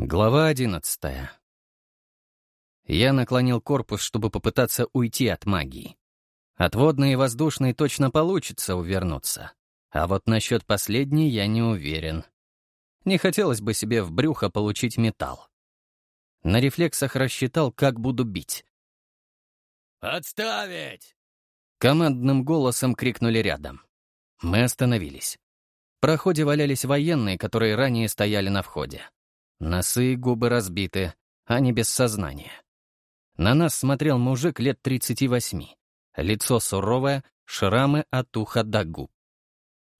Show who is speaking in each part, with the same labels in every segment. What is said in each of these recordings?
Speaker 1: Глава одиннадцатая. Я наклонил корпус, чтобы попытаться уйти от магии. От водной и воздушной точно получится увернуться. А вот насчет последней я не уверен. Не хотелось бы себе в брюхо получить металл. На рефлексах рассчитал, как буду бить.
Speaker 2: «Отставить!»
Speaker 1: Командным голосом крикнули рядом. Мы остановились. В проходе валялись военные, которые ранее стояли на входе. Носы и губы разбиты, а не без сознания. На нас смотрел мужик лет 38. Лицо суровое, шрамы от уха до губ.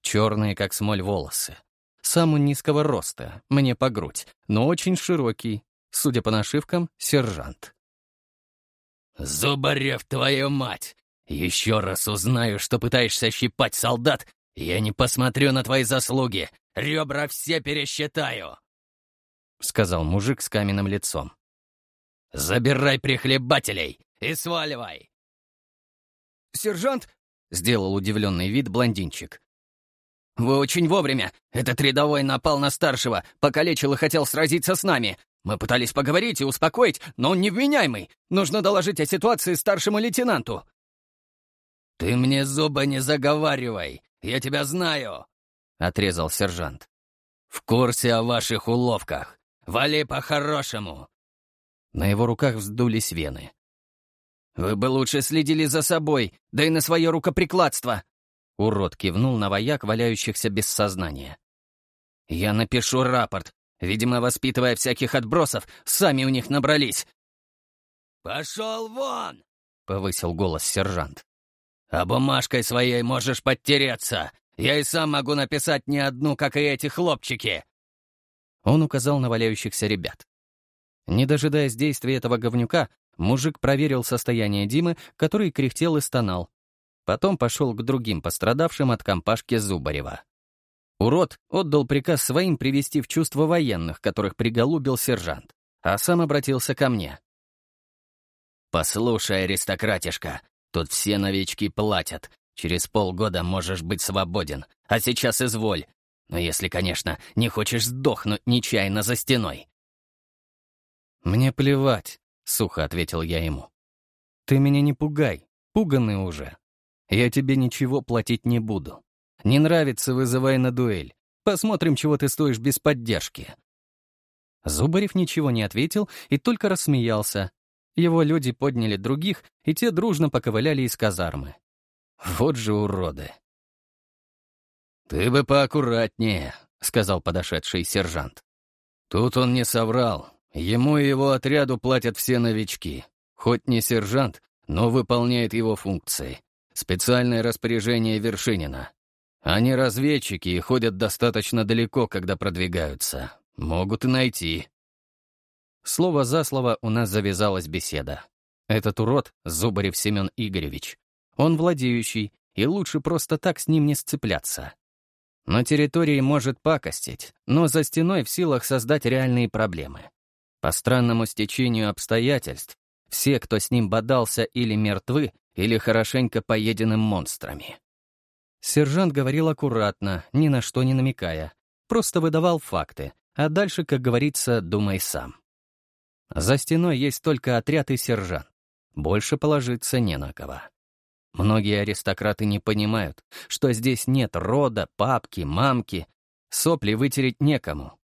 Speaker 1: Черные, как смоль, волосы. Сам он низкого роста, мне по грудь, но очень широкий. Судя по нашивкам, сержант.
Speaker 2: «Зубарев, твою мать! Еще раз узнаю, что пытаешься щипать солдат, я не посмотрю на твои заслуги, ребра все пересчитаю!»
Speaker 1: — сказал мужик с каменным лицом.
Speaker 2: «Забирай прихлебателей и сваливай!»
Speaker 3: «Сержант!»
Speaker 1: — сделал удивленный вид блондинчик.
Speaker 3: «Вы очень вовремя. Этот рядовой напал на старшего, покалечил и хотел сразиться с нами. Мы пытались поговорить и успокоить, но он невменяемый. Нужно доложить о ситуации старшему лейтенанту».
Speaker 2: «Ты мне зубы не заговаривай, я тебя знаю», — отрезал сержант. «В курсе о ваших уловках. Вали по-хорошему!»
Speaker 1: На его руках вздулись вены.
Speaker 3: «Вы бы лучше следили за собой, да и на свое рукоприкладство!»
Speaker 1: Урод кивнул на вояк, валяющихся без сознания.
Speaker 3: «Я напишу рапорт. Видимо, воспитывая всяких отбросов, сами у них набрались».
Speaker 2: «Пошел вон!»
Speaker 1: — повысил голос сержант.
Speaker 2: «А бумажкой своей можешь подтереться. Я и сам могу написать не одну, как и эти хлопчики.
Speaker 1: Он указал на валяющихся ребят. Не дожидаясь действия этого говнюка, мужик проверил состояние Димы, который кряхтел и стонал. Потом пошел к другим пострадавшим от компашки Зубарева. Урод отдал приказ своим привести в чувство военных, которых приголубил сержант, а сам обратился ко мне.
Speaker 2: «Послушай, аристократишка, тут все новички платят. Через полгода можешь быть свободен, а сейчас изволь, но если, конечно, не хочешь сдохнуть нечаянно за стеной.
Speaker 1: «Мне плевать», — сухо ответил я ему. «Ты меня не пугай, пуганный уже. Я тебе ничего платить не буду. Не нравится, вызывай на дуэль. Посмотрим, чего ты стоишь без поддержки». Зубарев ничего не ответил и только рассмеялся. Его люди подняли других, и те дружно поковыляли из казармы. Вот же уроды.
Speaker 2: «Ты бы поаккуратнее», — сказал подошедший сержант. «Тут он не соврал. Ему и его отряду платят все новички. Хоть не сержант, но выполняет его функции. Специальное распоряжение Вершинина. Они разведчики и ходят достаточно далеко, когда продвигаются. Могут и найти».
Speaker 1: Слово за слово у нас завязалась беседа. Этот урод — Зубарев Семен Игоревич. Он владеющий, и лучше просто так с ним не сцепляться. На территории может пакостить, но за стеной в силах создать реальные проблемы. По странному стечению обстоятельств, все, кто с ним бодался, или мертвы, или хорошенько поедены монстрами. Сержант говорил аккуратно, ни на что не намекая, просто выдавал факты, а дальше, как говорится, думай сам. За стеной есть только отряд и сержант. Больше положиться не на кого. Многие аристократы не понимают, что здесь нет рода, папки, мамки. Сопли вытереть некому.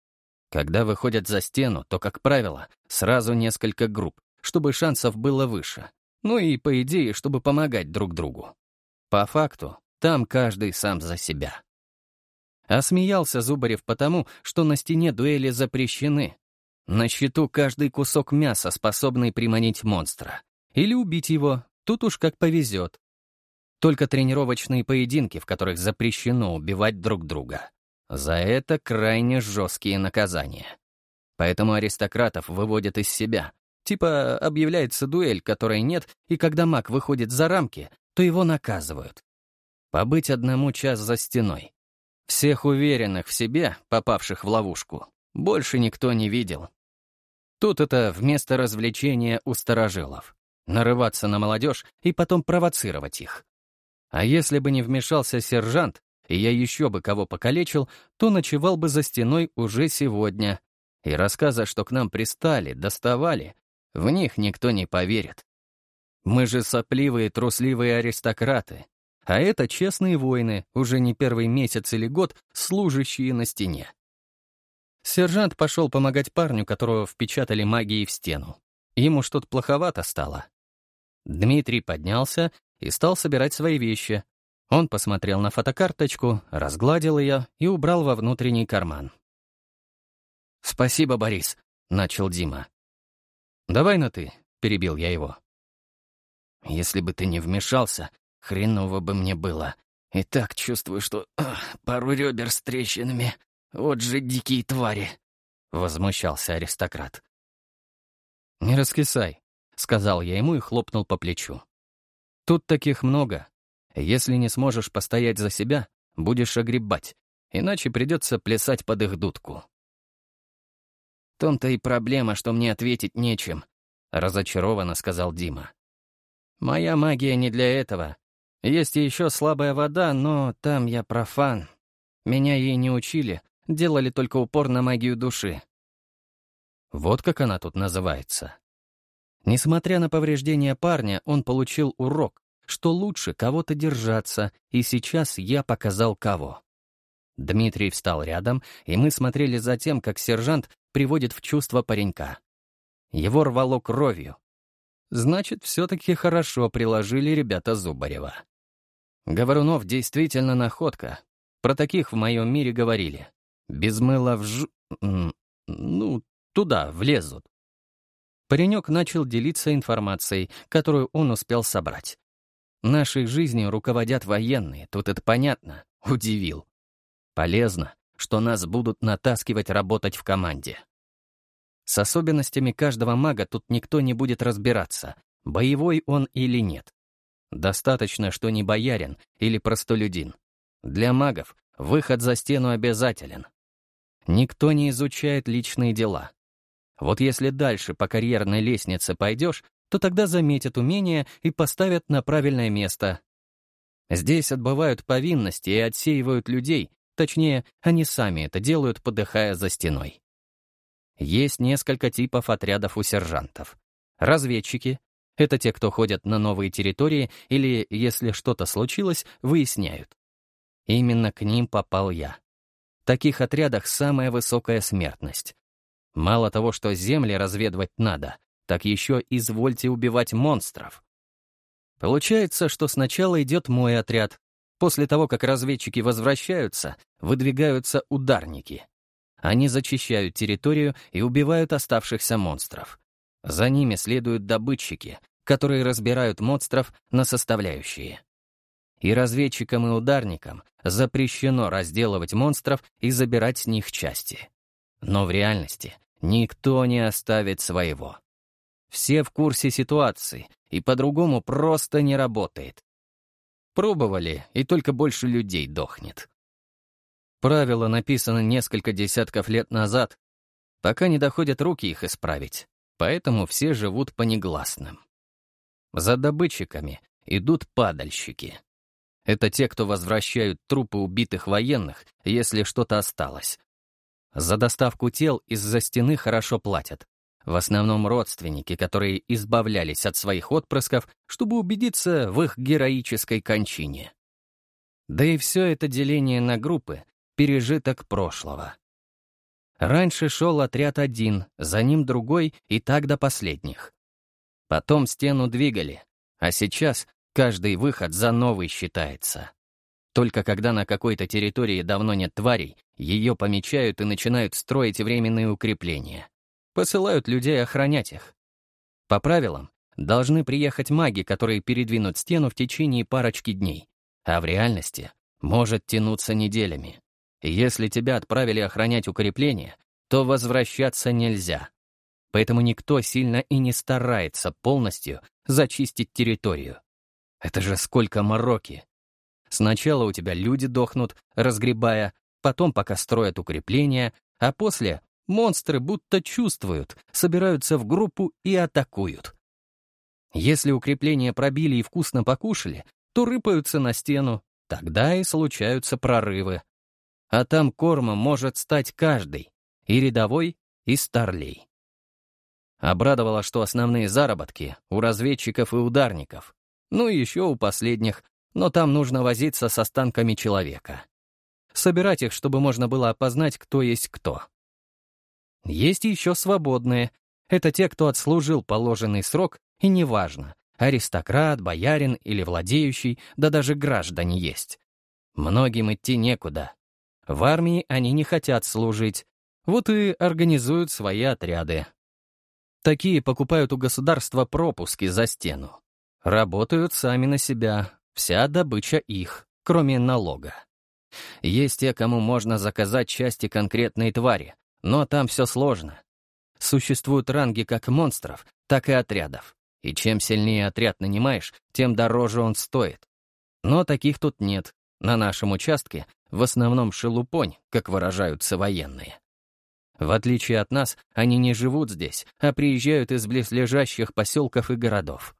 Speaker 1: Когда выходят за стену, то, как правило, сразу несколько групп, чтобы шансов было выше. Ну и, по идее, чтобы помогать друг другу. По факту, там каждый сам за себя. А Зубарев потому, что на стене дуэли запрещены. На счету каждый кусок мяса, способный приманить монстра. Или убить его, тут уж как повезет. Только тренировочные поединки, в которых запрещено убивать друг друга. За это крайне жесткие наказания. Поэтому аристократов выводят из себя. Типа объявляется дуэль, которой нет, и когда маг выходит за рамки, то его наказывают. Побыть одному час за стеной. Всех уверенных в себе, попавших в ловушку, больше никто не видел. Тут это вместо развлечения у старожилов. Нарываться на молодежь и потом провоцировать их. А если бы не вмешался сержант, и я еще бы кого покалечил, то ночевал бы за стеной уже сегодня. и рассказа, что к нам пристали, доставали, в них никто не поверит. Мы же сопливые, трусливые аристократы, а это честные воины, уже не первый месяц или год, служащие на стене. Сержант пошел помогать парню, которого впечатали магией в стену. Ему что-то плоховато стало. Дмитрий поднялся и стал собирать свои вещи. Он посмотрел на фотокарточку, разгладил ее и убрал во внутренний карман. «Спасибо, Борис», — начал Дима. «Давай на «ты», — перебил я его. «Если бы ты не вмешался, хреново бы мне было. И так чувствую, что ах, пару ребер с трещинами. Вот же дикие твари», — возмущался аристократ. «Не раскисай», — сказал я ему и хлопнул по плечу. «Тут таких много. Если не сможешь постоять за себя, будешь огребать, иначе придется плясать под их дудку». «В том-то и проблема, что мне ответить нечем», — разочарованно сказал Дима. «Моя магия не для этого. Есть еще слабая вода, но там я профан. Меня ей не учили, делали только упор на магию души. Вот как она тут называется. Несмотря на повреждения парня, он получил урок, что лучше кого-то держаться, и сейчас я показал кого. Дмитрий встал рядом, и мы смотрели за тем, как сержант приводит в чувство паренька. Его рвало кровью. Значит, все-таки хорошо приложили ребята Зубарева. Говорунов действительно находка. Про таких в моем мире говорили. Без мыла в ж... Ну, туда влезут. Паренек начал делиться информацией, которую он успел собрать. Нашей жизнью руководят военные, тут это понятно. Удивил. Полезно, что нас будут натаскивать работать в команде. С особенностями каждого мага тут никто не будет разбираться, боевой он или нет. Достаточно, что не боярин или простолюдин. Для магов выход за стену обязателен. Никто не изучает личные дела. Вот если дальше по карьерной лестнице пойдешь, то тогда заметят умения и поставят на правильное место. Здесь отбывают повинности и отсеивают людей, точнее, они сами это делают, подыхая за стеной. Есть несколько типов отрядов у сержантов. Разведчики — это те, кто ходят на новые территории или, если что-то случилось, выясняют. Именно к ним попал я. В таких отрядах самая высокая смертность. Мало того, что земли разведывать надо, так еще извольте убивать монстров. Получается, что сначала идет мой отряд. После того, как разведчики возвращаются, выдвигаются ударники. Они зачищают территорию и убивают оставшихся монстров. За ними следуют добытчики, которые разбирают монстров на составляющие. И разведчикам и ударникам запрещено разделывать монстров и забирать с них части. Но в реальности никто не оставит своего. Все в курсе ситуации, и по-другому просто не работает. Пробовали, и только больше людей дохнет. Правило написано несколько десятков лет назад, пока не доходят руки их исправить, поэтому все живут по негласным. За добытчиками идут падальщики. Это те, кто возвращают трупы убитых военных, если что-то осталось. За доставку тел из-за стены хорошо платят. В основном родственники, которые избавлялись от своих отпрысков, чтобы убедиться в их героической кончине. Да и все это деление на группы — пережиток прошлого. Раньше шел отряд один, за ним другой и так до последних. Потом стену двигали, а сейчас Каждый выход за новый считается. Только когда на какой-то территории давно нет тварей, ее помечают и начинают строить временные укрепления. Посылают людей охранять их. По правилам, должны приехать маги, которые передвинут стену в течение парочки дней, а в реальности может тянуться неделями. Если тебя отправили охранять укрепление, то возвращаться нельзя. Поэтому никто сильно и не старается полностью зачистить территорию. Это же сколько мороки. Сначала у тебя люди дохнут, разгребая, потом пока строят укрепления, а после монстры будто чувствуют, собираются в группу и атакуют. Если укрепления пробили и вкусно покушали, то рыпаются на стену, тогда и случаются прорывы. А там корма может стать каждый, и рядовой, и старлей. Обрадовало, что основные заработки у разведчиков и ударников, ну и еще у последних, но там нужно возиться с останками человека. Собирать их, чтобы можно было опознать, кто есть кто. Есть еще свободные. Это те, кто отслужил положенный срок, и неважно, аристократ, боярин или владеющий, да даже граждане есть. Многим идти некуда. В армии они не хотят служить, вот и организуют свои отряды. Такие покупают у государства пропуски за стену. Работают сами на себя, вся добыча их, кроме налога. Есть те, кому можно заказать части конкретной твари, но там все сложно. Существуют ранги как монстров, так и отрядов. И чем сильнее отряд нанимаешь, тем дороже он стоит. Но таких тут нет. На нашем участке в основном шелупонь, как выражаются военные. В отличие от нас, они не живут здесь, а приезжают из близлежащих поселков и городов.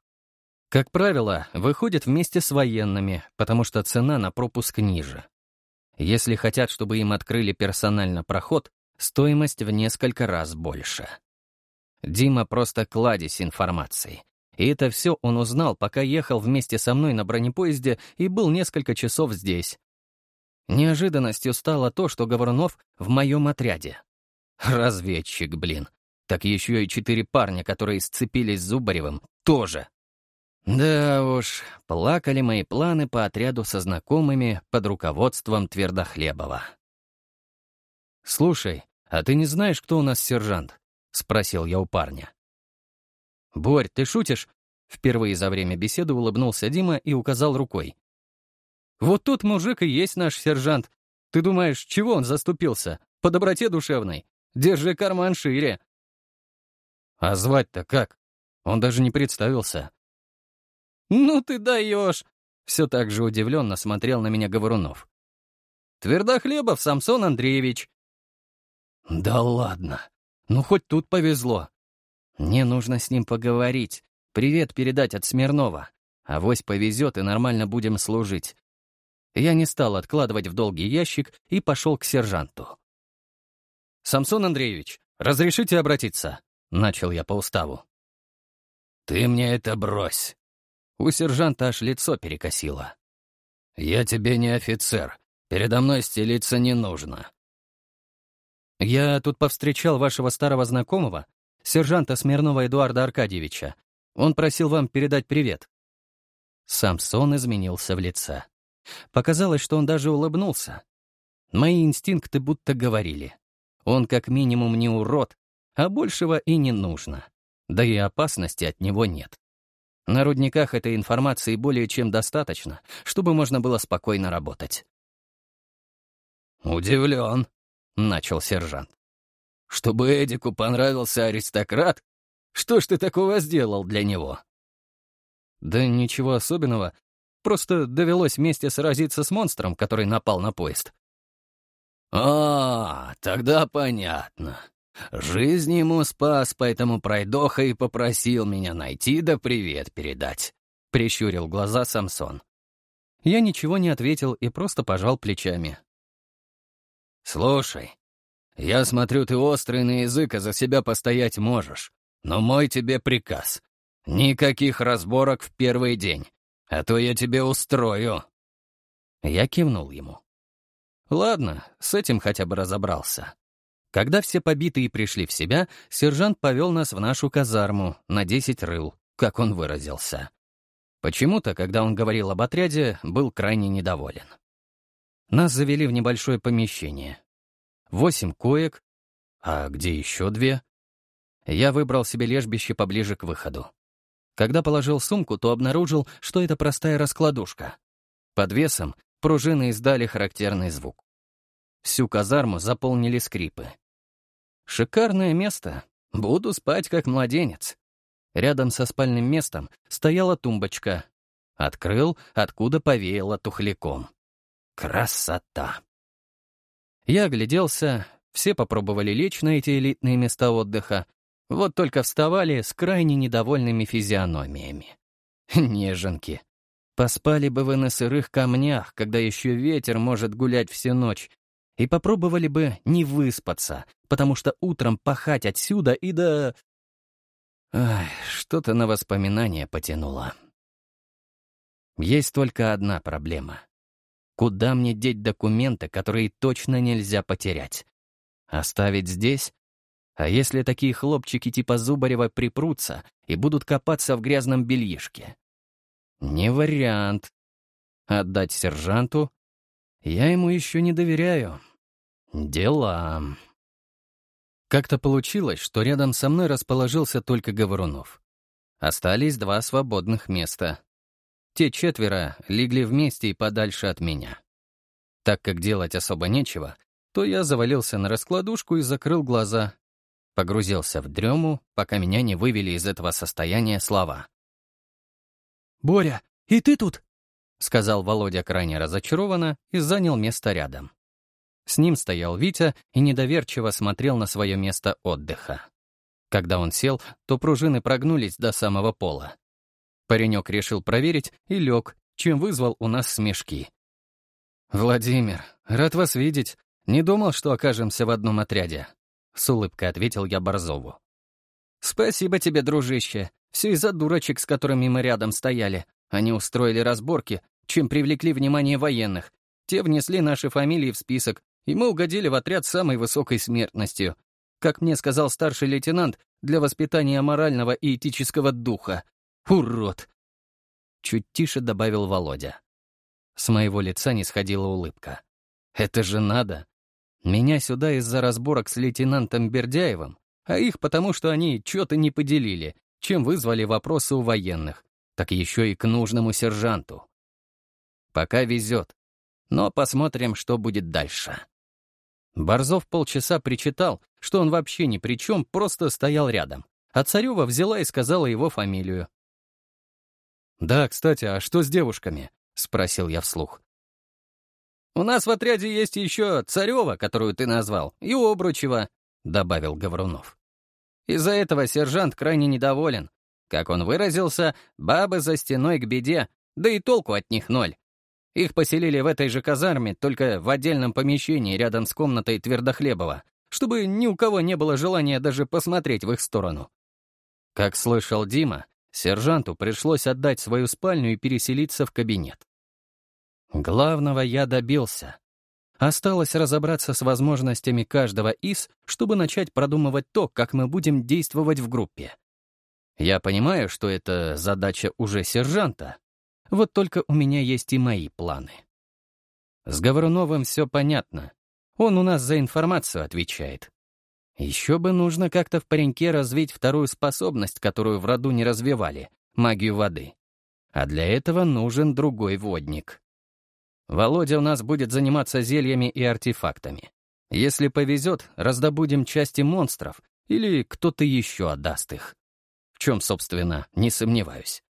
Speaker 1: Как правило, выходят вместе с военными, потому что цена на пропуск ниже. Если хотят, чтобы им открыли персонально проход, стоимость в несколько раз больше. Дима просто кладезь информации. И это все он узнал, пока ехал вместе со мной на бронепоезде и был несколько часов здесь. Неожиданностью стало то, что Говорунов в моем отряде. Разведчик, блин. Так еще и четыре парня, которые сцепились с Зубаревым, тоже. Да уж, плакали мои планы по отряду со знакомыми под руководством Твердохлебова. «Слушай, а ты не знаешь, кто у нас сержант?» — спросил я у парня. «Борь, ты шутишь?» Впервые за время беседы улыбнулся Дима и указал рукой. «Вот тут мужик и есть наш сержант. Ты думаешь, чего он заступился? По доброте душевной. Держи карман шире». «А звать-то как? Он даже не представился». «Ну ты даешь!» Все так же удивленно смотрел на меня Говорунов. «Твердохлебов Самсон Андреевич». «Да ладно. Ну, хоть тут повезло. Мне нужно с ним поговорить. Привет передать от Смирнова. Авось повезет, и нормально будем служить». Я не стал откладывать в долгий ящик и пошел к сержанту. «Самсон Андреевич, разрешите обратиться?» — начал я по уставу.
Speaker 2: «Ты мне это брось!»
Speaker 1: У сержанта аж лицо перекосило.
Speaker 2: «Я тебе не офицер. Передо мной стелиться не нужно».
Speaker 1: «Я тут повстречал вашего старого знакомого, сержанта Смирнова Эдуарда Аркадьевича. Он просил вам передать привет». Самсон изменился в лице. Показалось, что он даже улыбнулся. Мои инстинкты будто говорили. Он как минимум не урод, а большего и не нужно. Да и опасности от него нет. На рудниках этой информации более чем достаточно, чтобы можно было спокойно работать.
Speaker 2: «Удивлен», — начал сержант. «Чтобы Эдику понравился аристократ? Что ж ты такого сделал для него?»
Speaker 1: «Да ничего особенного. Просто довелось вместе сразиться с монстром, который напал на поезд».
Speaker 2: «А, тогда понятно. Жизнь ему спас, поэтому пройдоха и попросил меня найти да привет передать», — прищурил глаза Самсон.
Speaker 1: Я ничего не ответил и просто пожал плечами.
Speaker 2: «Слушай, я смотрю, ты острый на язык, а за себя постоять можешь. Но мой тебе приказ. Никаких разборок в первый день, а то я тебе устрою».
Speaker 1: Я кивнул ему. Ладно, с этим хотя бы разобрался. Когда все побитые пришли в себя, сержант повел нас в нашу казарму на 10 рыл, как он выразился. Почему-то, когда он говорил об отряде, был крайне недоволен. Нас завели в небольшое помещение. Восемь коек, а где еще две? Я выбрал себе лежбище поближе к выходу. Когда положил сумку, то обнаружил, что это простая раскладушка. Под весом пружины издали характерный звук. Всю казарму заполнили скрипы. Шикарное место. Буду спать как младенец. Рядом со спальным местом стояла тумбочка. Открыл, откуда повеяло тухляком. Красота! Я огляделся, все попробовали лечь на эти элитные места отдыха, вот только вставали с крайне недовольными физиономиями. Неженки. Поспали бы вы на сырых камнях, когда еще ветер может гулять всю ночь, и попробовали бы не выспаться, потому что утром пахать отсюда и до... Ай, что-то на воспоминания потянуло. Есть только одна проблема. Куда мне деть документы, которые точно нельзя потерять? Оставить здесь? А если такие хлопчики типа Зубарева припрутся и будут копаться в грязном бельишке? Не вариант. Отдать сержанту? Я ему еще не доверяю. Дела. Как-то получилось, что рядом со мной расположился только Говорунов. Остались два свободных места. Те четверо легли вместе и подальше от меня. Так как делать особо нечего, то я завалился на раскладушку и закрыл глаза. Погрузился в дрему, пока меня не вывели из этого состояния слова.
Speaker 3: «Боря, и ты тут?»
Speaker 1: — сказал Володя крайне разочарованно и занял место рядом. С ним стоял Витя и недоверчиво смотрел на свое место отдыха. Когда он сел, то пружины прогнулись до самого пола. Паренек решил проверить и лег, чем вызвал у нас смешки. «Владимир, рад вас видеть. Не думал, что окажемся в одном отряде», — с улыбкой ответил я Борзову. «Спасибо тебе, дружище. Все из-за дурочек, с которыми мы рядом стояли. Они устроили разборки, чем привлекли внимание военных. Те внесли наши фамилии в список, и мы угодили в отряд с самой высокой смертностью. Как мне сказал старший лейтенант, для воспитания морального и этического духа. Урод!» Чуть тише добавил Володя. С моего лица не сходила улыбка. «Это же надо! Меня сюда из-за разборок с лейтенантом Бердяевым, а их потому, что они что-то не поделили, чем вызвали вопросы у военных, так еще и к нужному сержанту. Пока везет. Но посмотрим, что будет дальше. Борзов полчаса причитал, что он вообще ни при чем, просто стоял рядом. А Царева взяла и сказала его фамилию. «Да, кстати, а что с девушками?» — спросил я вслух. «У нас в отряде есть еще Царева, которую ты назвал, и Обручева», — добавил Говорунов. «Из-за этого сержант крайне недоволен. Как он выразился, бабы за стеной к беде, да и толку от них ноль. Их поселили в этой же казарме, только в отдельном помещении рядом с комнатой Твердохлебова, чтобы ни у кого не было желания даже посмотреть в их сторону. Как слышал Дима, сержанту пришлось отдать свою спальню и переселиться в кабинет. Главного я добился. Осталось разобраться с возможностями каждого из, чтобы начать продумывать то, как мы будем действовать в группе. Я понимаю, что это задача уже сержанта, вот только у меня есть и мои планы. С Говоруновым все понятно. Он у нас за информацию отвечает. Еще бы нужно как-то в пареньке развить вторую способность, которую в роду не развивали — магию воды. А для этого нужен другой водник. Володя у нас будет заниматься зельями и артефактами. Если повезет, раздобудем части монстров или кто-то еще отдаст их. В чем, собственно, не сомневаюсь.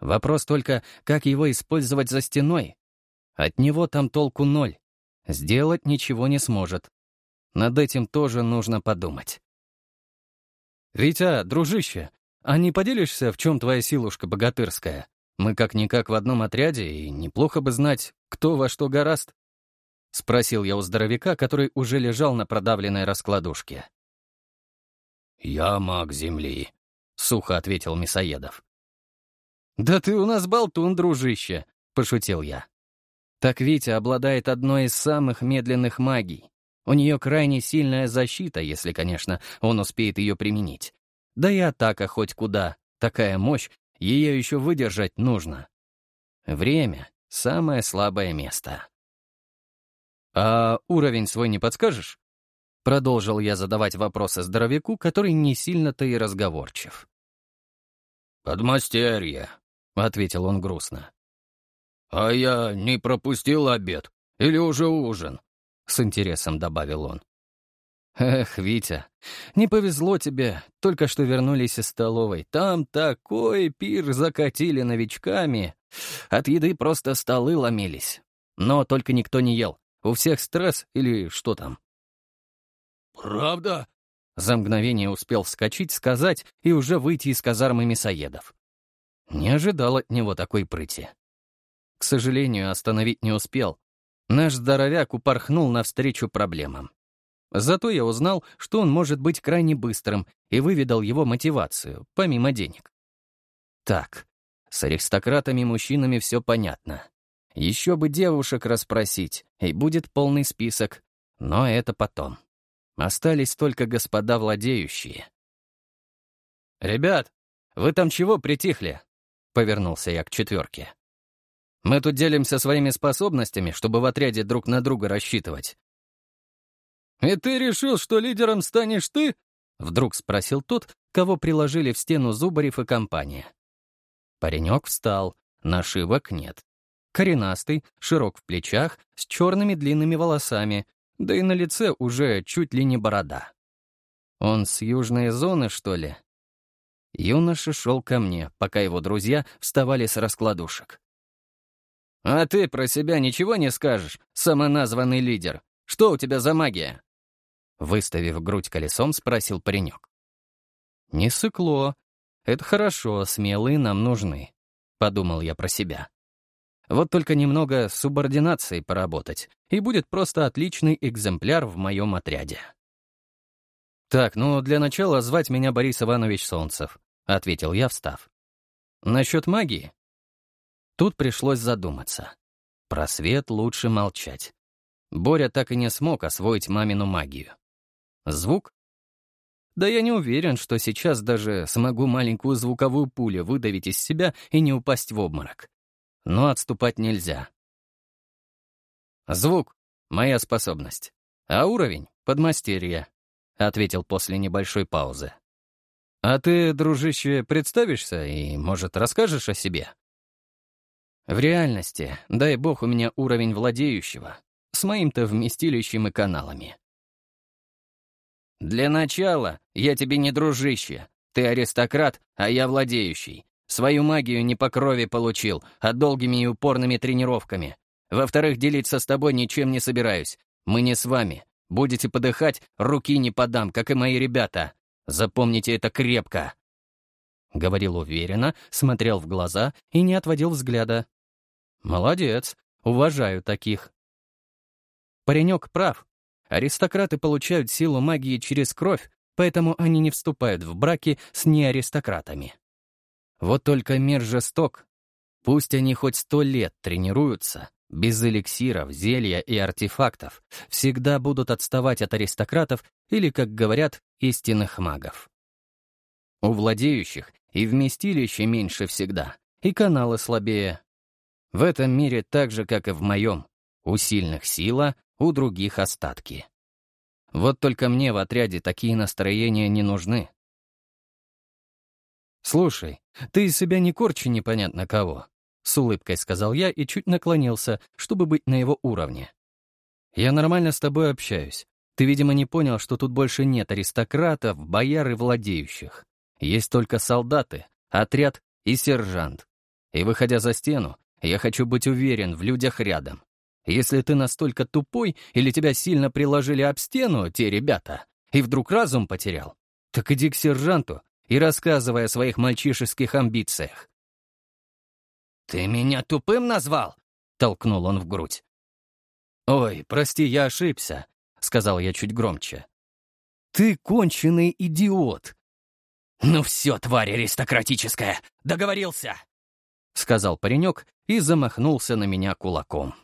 Speaker 1: Вопрос только, как его использовать за стеной. От него там толку ноль. Сделать ничего не сможет. Над этим тоже нужно подумать. «Витя, дружище, а не поделишься, в чем твоя силушка богатырская? Мы как-никак в одном отряде, и неплохо бы знать, кто во что гораст». — спросил я у здоровяка, который уже лежал на продавленной раскладушке.
Speaker 2: «Я маг земли», — сухо ответил Мясоедов.
Speaker 1: «Да ты у нас болтун, дружище», — пошутил я. Так Витя обладает одной из самых медленных магий. У нее крайне сильная защита, если, конечно, он успеет ее применить. Да и атака хоть куда. Такая мощь, ее еще выдержать нужно. Время — самое слабое место. «А уровень свой не подскажешь?» Продолжил я задавать вопросы здоровяку, который не сильно-то и разговорчив.
Speaker 2: «Подмастерье», — ответил он грустно. «А я не пропустил обед? Или уже ужин?» — с интересом добавил он.
Speaker 1: «Эх, Витя, не повезло тебе, только что вернулись из столовой. Там такой пир закатили новичками. От еды просто столы ломились. Но только никто не ел. У всех стресс или что там?»
Speaker 2: «Правда?»
Speaker 1: За мгновение успел вскочить, сказать и уже выйти из казармы мясоедов. Не ожидал от него такой прыти. К сожалению, остановить не успел. Наш здоровяк упорхнул навстречу проблемам. Зато я узнал, что он может быть крайне быстрым, и выведал его мотивацию, помимо денег. Так, с аристократами-мужчинами все понятно. Еще бы девушек расспросить, и будет полный список. Но это потом. Остались только господа владеющие. «Ребят, вы там чего притихли?» — повернулся я к четверке. «Мы тут делимся своими способностями, чтобы в отряде друг на друга рассчитывать». «И ты решил, что лидером станешь ты?» — вдруг спросил тот, кого приложили в стену Зубарев и компания. Паренек встал, нашивок нет. Коренастый, широк в плечах, с черными длинными волосами, да и на лице уже чуть ли не борода. Он с южной зоны, что ли? Юноша шел ко мне, пока его друзья вставали с раскладушек. «А ты про себя ничего не скажешь, самоназванный лидер? Что у тебя за магия?» Выставив грудь колесом, спросил паренек. «Не сыкло. Это хорошо, смелые нам нужны», — подумал я про себя. Вот только немного субординацией поработать, и будет просто отличный экземпляр в моем отряде. «Так, ну, для начала звать меня Борис Иванович Солнцев», — ответил я, встав. «Насчет магии?» Тут пришлось задуматься. Про свет лучше молчать. Боря так и не смог освоить мамину магию. Звук? Да я не уверен, что сейчас даже смогу маленькую звуковую пулю выдавить из себя и не упасть в обморок но отступать нельзя. «Звук — моя способность, а уровень — подмастерье», — ответил после небольшой паузы. «А ты, дружище, представишься и, может, расскажешь о себе?» «В реальности, дай бог, у меня уровень владеющего, с моим-то вместилищем и каналами». «Для начала я тебе не дружище, ты аристократ, а я владеющий. Свою магию не по крови получил, а долгими и упорными тренировками. Во-вторых, делиться с тобой ничем не собираюсь. Мы не с вами. Будете подыхать, руки не подам, как и мои ребята. Запомните это крепко. Говорил уверенно, смотрел в глаза и не отводил взгляда. Молодец, уважаю таких. Паренек прав. Аристократы получают силу магии через кровь, поэтому они не вступают в браки с неаристократами. Вот только мир жесток. Пусть они хоть сто лет тренируются, без эликсиров, зелья и артефактов, всегда будут отставать от аристократов или, как говорят, истинных магов. У владеющих и вместилище меньше всегда, и каналы слабее. В этом мире так же, как и в моем. У сильных сила, у других остатки. Вот только мне в отряде такие настроения не нужны. «Слушай, ты из себя не корчи непонятно кого», — с улыбкой сказал я и чуть наклонился, чтобы быть на его уровне. «Я нормально с тобой общаюсь. Ты, видимо, не понял, что тут больше нет аристократов, бояр и владеющих. Есть только солдаты, отряд и сержант. И, выходя за стену, я хочу быть уверен в людях рядом. Если ты настолько тупой или тебя сильно приложили об стену, те ребята, и вдруг разум потерял, так иди к сержанту и рассказывая о своих мальчишеских амбициях. «Ты меня тупым назвал?» — толкнул он в грудь. «Ой, прости, я ошибся», — сказал я чуть громче. «Ты конченый идиот!» «Ну все, тварь аристократическая, договорился!» — сказал паренек и замахнулся на меня кулаком.